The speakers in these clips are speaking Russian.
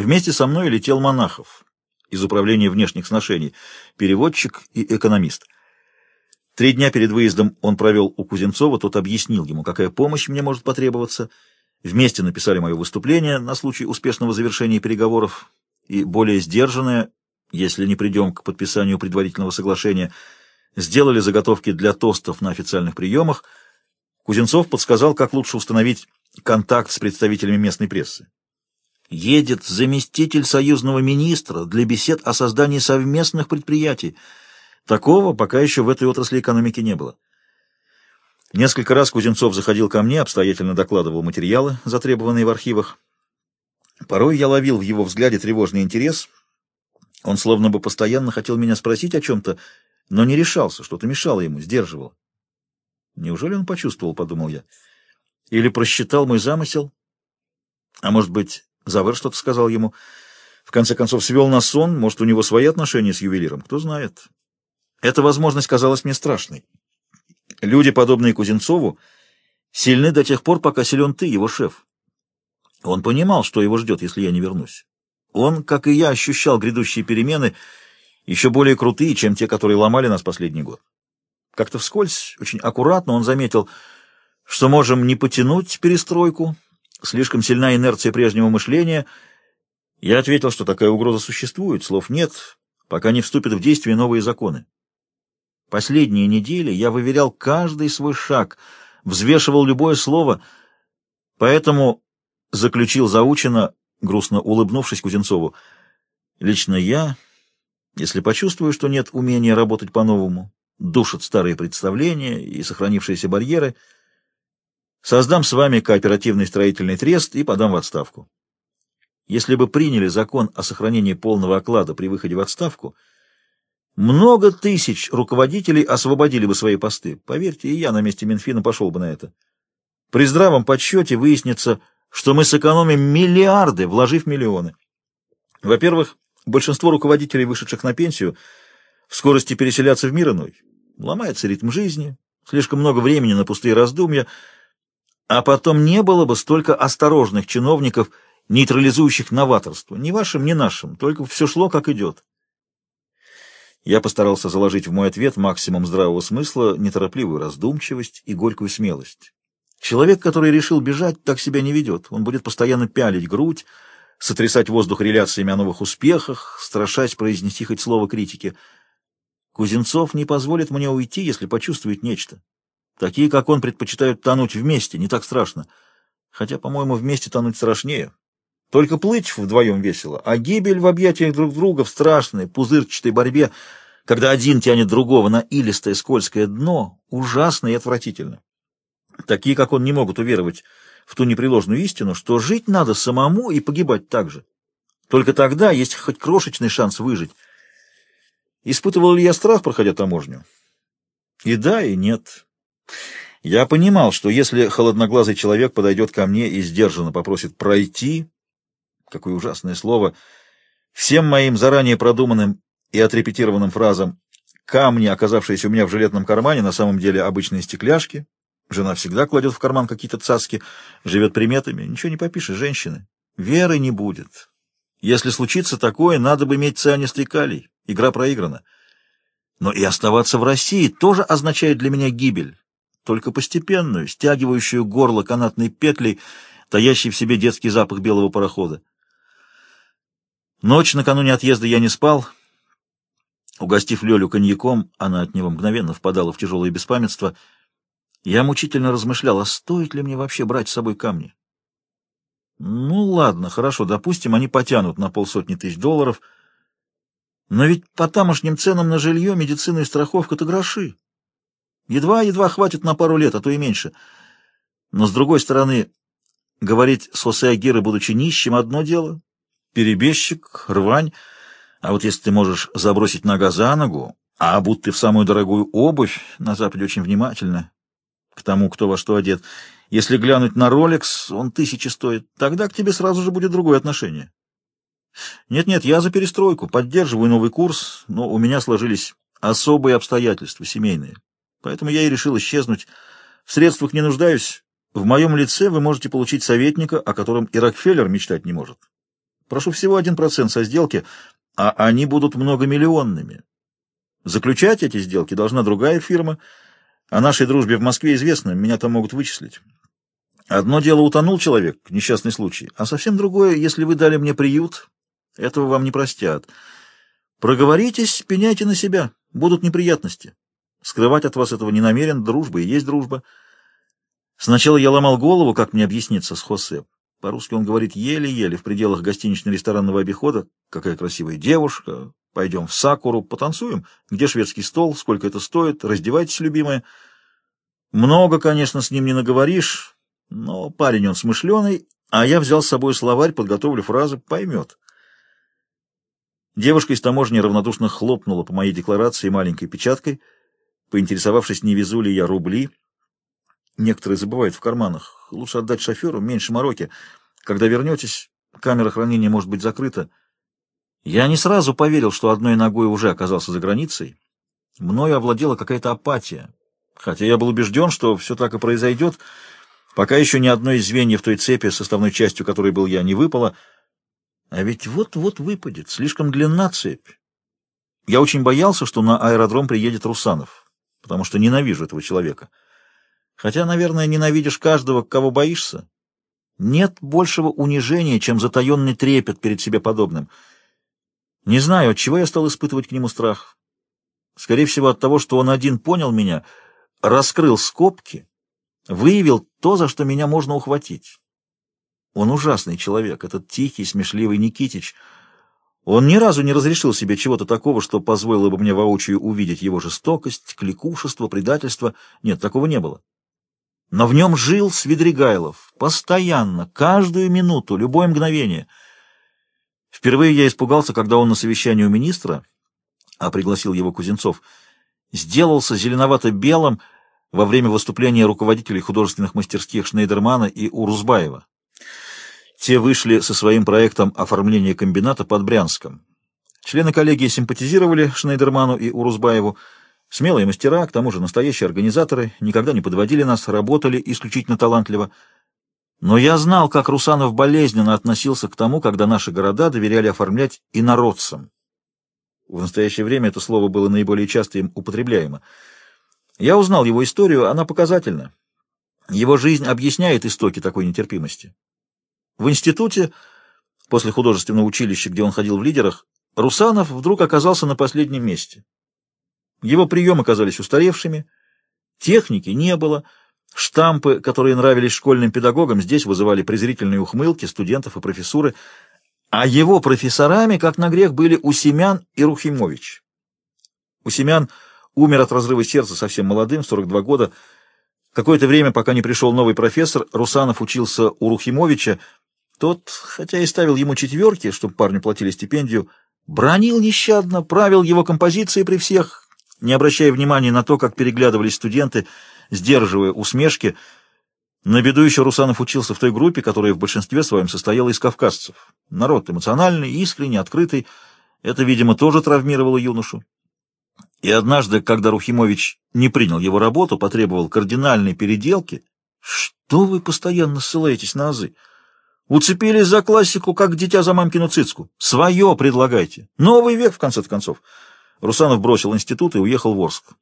Вместе со мной летел Монахов из Управления внешних сношений, переводчик и экономист. Три дня перед выездом он провел у Кузенцова, тот объяснил ему, какая помощь мне может потребоваться. Вместе написали мое выступление на случай успешного завершения переговоров и более сдержанное, если не придем к подписанию предварительного соглашения, сделали заготовки для тостов на официальных приемах. Кузенцов подсказал, как лучше установить контакт с представителями местной прессы. Едет заместитель союзного министра для бесед о создании совместных предприятий. Такого пока еще в этой отрасли экономики не было. Несколько раз Кузенцов заходил ко мне, обстоятельно докладывал материалы, затребованные в архивах. Порой я ловил в его взгляде тревожный интерес. Он словно бы постоянно хотел меня спросить о чем-то, но не решался, что-то мешало ему, сдерживал. Неужели он почувствовал, подумал я, или просчитал мой замысел? А может быть, Завер что-то сказал ему. В конце концов, свел на сон, может, у него свои отношения с ювелиром, кто знает. Эта возможность казалась мне страшной. Люди, подобные Кузенцову, сильны до тех пор, пока силен ты, его шеф. Он понимал, что его ждет, если я не вернусь. Он, как и я, ощущал грядущие перемены, еще более крутые, чем те, которые ломали нас последний год. Как-то вскользь, очень аккуратно он заметил, что можем не потянуть перестройку, Слишком сильна инерция прежнего мышления. Я ответил, что такая угроза существует, слов нет, пока не вступят в действие новые законы. Последние недели я выверял каждый свой шаг, взвешивал любое слово, поэтому заключил заучено, грустно улыбнувшись Кузенцову, «Лично я, если почувствую, что нет умения работать по-новому, душат старые представления и сохранившиеся барьеры — Создам с вами кооперативный строительный трест и подам в отставку. Если бы приняли закон о сохранении полного оклада при выходе в отставку, много тысяч руководителей освободили бы свои посты. Поверьте, и я на месте Минфина пошел бы на это. При здравом подсчете выяснится, что мы сэкономим миллиарды, вложив миллионы. Во-первых, большинство руководителей, вышедших на пенсию, в скорости переселятся в мир иной. Ломается ритм жизни, слишком много времени на пустые раздумья — а потом не было бы столько осторожных чиновников, нейтрализующих новаторство. Ни вашим, ни нашим, только все шло как идет. Я постарался заложить в мой ответ максимум здравого смысла, неторопливую раздумчивость и горькую смелость. Человек, который решил бежать, так себя не ведет. Он будет постоянно пялить грудь, сотрясать воздух реляциями о новых успехах, страшась произнести хоть слово критики. Кузенцов не позволит мне уйти, если почувствует нечто. Такие, как он, предпочитают тонуть вместе, не так страшно. Хотя, по-моему, вместе тонуть страшнее. Только плыть вдвоем весело, а гибель в объятиях друг друга в страшной, пузырчатой борьбе, когда один тянет другого на илистое скользкое дно, ужасно и отвратительно. Такие, как он, не могут уверовать в ту непреложную истину, что жить надо самому и погибать так же. Только тогда есть хоть крошечный шанс выжить. Испытывал ли я страх, проходя таможню? И да, и нет. Я понимал, что если холодноглазый человек подойдет ко мне и сдержанно попросит пройти, какое ужасное слово, всем моим заранее продуманным и отрепетированным фразам камни, оказавшиеся у меня в жилетном кармане, на самом деле обычные стекляшки, жена всегда кладет в карман какие-то цаски, живет приметами, ничего не попишешь, женщины, веры не будет. Если случится такое, надо бы иметь цианистый калий, игра проиграна. Но и оставаться в России тоже означает для меня гибель только постепенную, стягивающую горло канатной петлей, таящей в себе детский запах белого парохода. Ночь накануне отъезда я не спал. Угостив Лёлю коньяком, она от него мгновенно впадала в тяжелое беспамятство. Я мучительно размышлял, а стоит ли мне вообще брать с собой камни? Ну ладно, хорошо, допустим, они потянут на полсотни тысяч долларов, но ведь по тамошним ценам на жилье, медицину и это гроши. Едва-едва хватит на пару лет, а то и меньше. Но, с другой стороны, говорить с Хосе Агирой, будучи нищим, одно дело. Перебежчик, рвань. А вот если ты можешь забросить нога за ногу, а обут ты в самую дорогую обувь, на Западе очень внимательно к тому, кто во что одет. Если глянуть на Ролекс, он тысячи стоит, тогда к тебе сразу же будет другое отношение. Нет-нет, я за перестройку, поддерживаю новый курс, но у меня сложились особые обстоятельства, семейные. Поэтому я и решил исчезнуть. В средствах не нуждаюсь. В моем лице вы можете получить советника, о котором и Рокфеллер мечтать не может. Прошу всего один процент со сделки, а они будут многомиллионными. Заключать эти сделки должна другая фирма. О нашей дружбе в Москве известно, меня там могут вычислить. Одно дело утонул человек, несчастный случай, а совсем другое, если вы дали мне приют, этого вам не простят. Проговоритесь, пеняйте на себя, будут неприятности. Скрывать от вас этого не намерен, дружба и есть дружба. Сначала я ломал голову, как мне объясниться с Хосе. По-русски он говорит еле-еле, в пределах гостинично-ресторанного обихода. Какая красивая девушка, пойдем в Сакуру, потанцуем. Где шведский стол, сколько это стоит, раздевайтесь, любимая. Много, конечно, с ним не наговоришь, но парень он смышленый, а я взял с собой словарь, подготовлю фразы, поймет. Девушка из таможни равнодушно хлопнула по моей декларации маленькой печаткой, поинтересовавшись, не везу ли я рубли. Некоторые забывают в карманах. Лучше отдать шоферу, меньше мороки. Когда вернетесь, камера хранения может быть закрыта. Я не сразу поверил, что одной ногой уже оказался за границей. Мною овладела какая-то апатия. Хотя я был убежден, что все так и произойдет, пока еще ни одно из звеньев той цепи, составной частью которой был я, не выпало — а ведь вот-вот выпадет, слишком длинна цепь. Я очень боялся, что на аэродром приедет Русанов, потому что ненавижу этого человека. Хотя, наверное, ненавидишь каждого, кого боишься. Нет большего унижения, чем затаенный трепет перед себе подобным. Не знаю, от чего я стал испытывать к нему страх. Скорее всего, от того, что он один понял меня, раскрыл скобки, выявил то, за что меня можно ухватить. Он ужасный человек, этот тихий, смешливый Никитич. Он ни разу не разрешил себе чего-то такого, что позволило бы мне воочию увидеть его жестокость, кликушество, предательство. Нет, такого не было. Но в нем жил Свидригайлов. Постоянно, каждую минуту, любое мгновение. Впервые я испугался, когда он на совещании у министра, а пригласил его Кузенцов, сделался зеленовато-белым во время выступления руководителей художественных мастерских Шнейдермана и Урузбаева. Те вышли со своим проектом оформления комбината под Брянском. Члены коллегии симпатизировали Шнейдерману и Урузбаеву. Смелые мастера, к тому же настоящие организаторы, никогда не подводили нас, работали исключительно талантливо. Но я знал, как Русанов болезненно относился к тому, когда наши города доверяли оформлять инородцам. В настоящее время это слово было наиболее часто им употребляемо. Я узнал его историю, она показательна. Его жизнь объясняет истоки такой нетерпимости. В институте, после художественного училища, где он ходил в лидерах, Русанов вдруг оказался на последнем месте. Его приемы казались устаревшими, техники не было, штампы, которые нравились школьным педагогам, здесь вызывали презрительные ухмылки студентов и профессуры, а его профессорами, как на грех, были Усемян и Рухимович. Усемян умер от разрыва сердца совсем молодым, 42 года. Какое-то время, пока не пришел новый профессор, Русанов учился у Рухимовича, тот, хотя и ставил ему четверки, чтобы парню платили стипендию, бронил нещадно, правил его композиции при всех, не обращая внимания на то, как переглядывались студенты, сдерживая усмешки. На беду еще Русанов учился в той группе, которая в большинстве своем состояла из кавказцев. Народ эмоциональный, искренний, открытый. Это, видимо, тоже травмировало юношу. И однажды, когда Рухимович не принял его работу, потребовал кардинальной переделки, «Что вы постоянно ссылаетесь на азы?» Уцепились за классику, как дитя за мамкину цицку. Свое предлагайте. Новый век, в конце концов. Русанов бросил институт и уехал в Орск.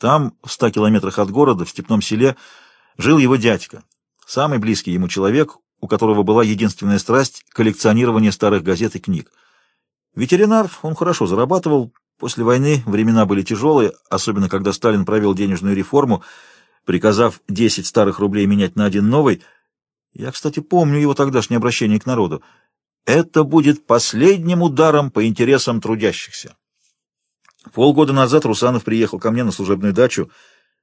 Там, в ста километрах от города, в степном селе, жил его дядька, самый близкий ему человек, у которого была единственная страсть — коллекционирование старых газет и книг. Ветеринар, он хорошо зарабатывал. После войны времена были тяжелые, особенно когда Сталин провел денежную реформу, приказав 10 старых рублей менять на один новый — я, кстати, помню его тогдашнее обращение к народу. Это будет последним ударом по интересам трудящихся. Полгода назад Русанов приехал ко мне на служебную дачу.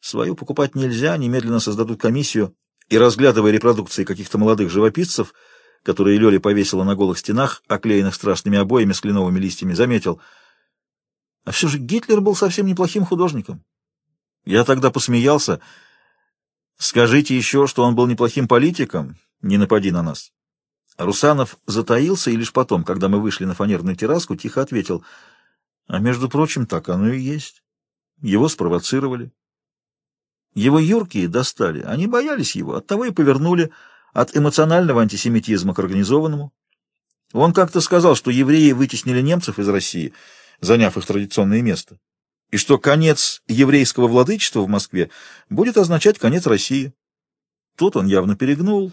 Свою покупать нельзя, немедленно создадут комиссию. И, разглядывая репродукции каких-то молодых живописцев, которые Лёля повесила на голых стенах, оклеенных страшными обоями с кленовыми листьями, заметил, а все же Гитлер был совсем неплохим художником. Я тогда посмеялся, — Скажите еще, что он был неплохим политиком, не напади на нас. Русанов затаился и лишь потом, когда мы вышли на фанерную терраску, тихо ответил, а между прочим, так оно и есть. Его спровоцировали. Его юркие достали, они боялись его, оттого и повернули от эмоционального антисемитизма к организованному. Он как-то сказал, что евреи вытеснили немцев из России, заняв их традиционное место, и что конец еврейского владычества в Москве будет означать конец России. Тут он явно перегнул.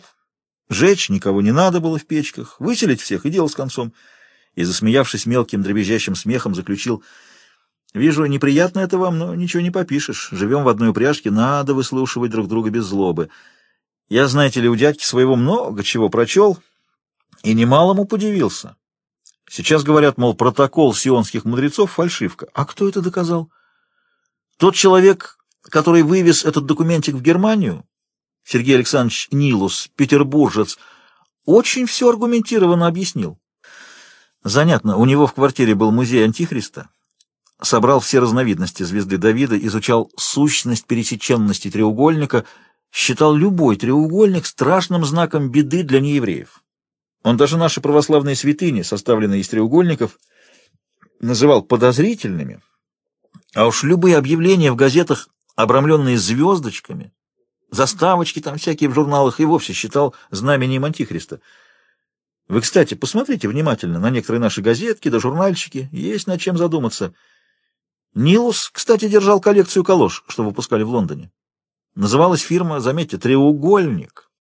Жечь никого не надо было в печках, выселить всех и дело с концом. И, засмеявшись мелким дребезжащим смехом, заключил — Вижу, неприятно это вам, но ничего не попишешь. Живем в одной упряжке, надо выслушивать друг друга без злобы. Я, знаете ли, у дядьки своего много чего прочел и немалому подивился. Сейчас говорят, мол, протокол сионских мудрецов — фальшивка. А кто это доказал? Тот человек, который вывез этот документик в Германию, Сергей Александрович Нилус, петербуржец, очень все аргументированно объяснил. Занятно, у него в квартире был музей Антихриста, собрал все разновидности звезды Давида, изучал сущность пересеченности треугольника, считал любой треугольник страшным знаком беды для неевреев. Он даже наши православные святыни, составленные из треугольников, называл подозрительными, а уж любые объявления в газетах, обрамленные звездочками, заставочки там всякие в журналах, и вовсе считал знамением Антихриста. Вы, кстати, посмотрите внимательно на некоторые наши газетки да журнальчики, есть над чем задуматься — Нилус, кстати, держал коллекцию колош, что выпускали в Лондоне. Называлась фирма, заметьте, «Треугольник».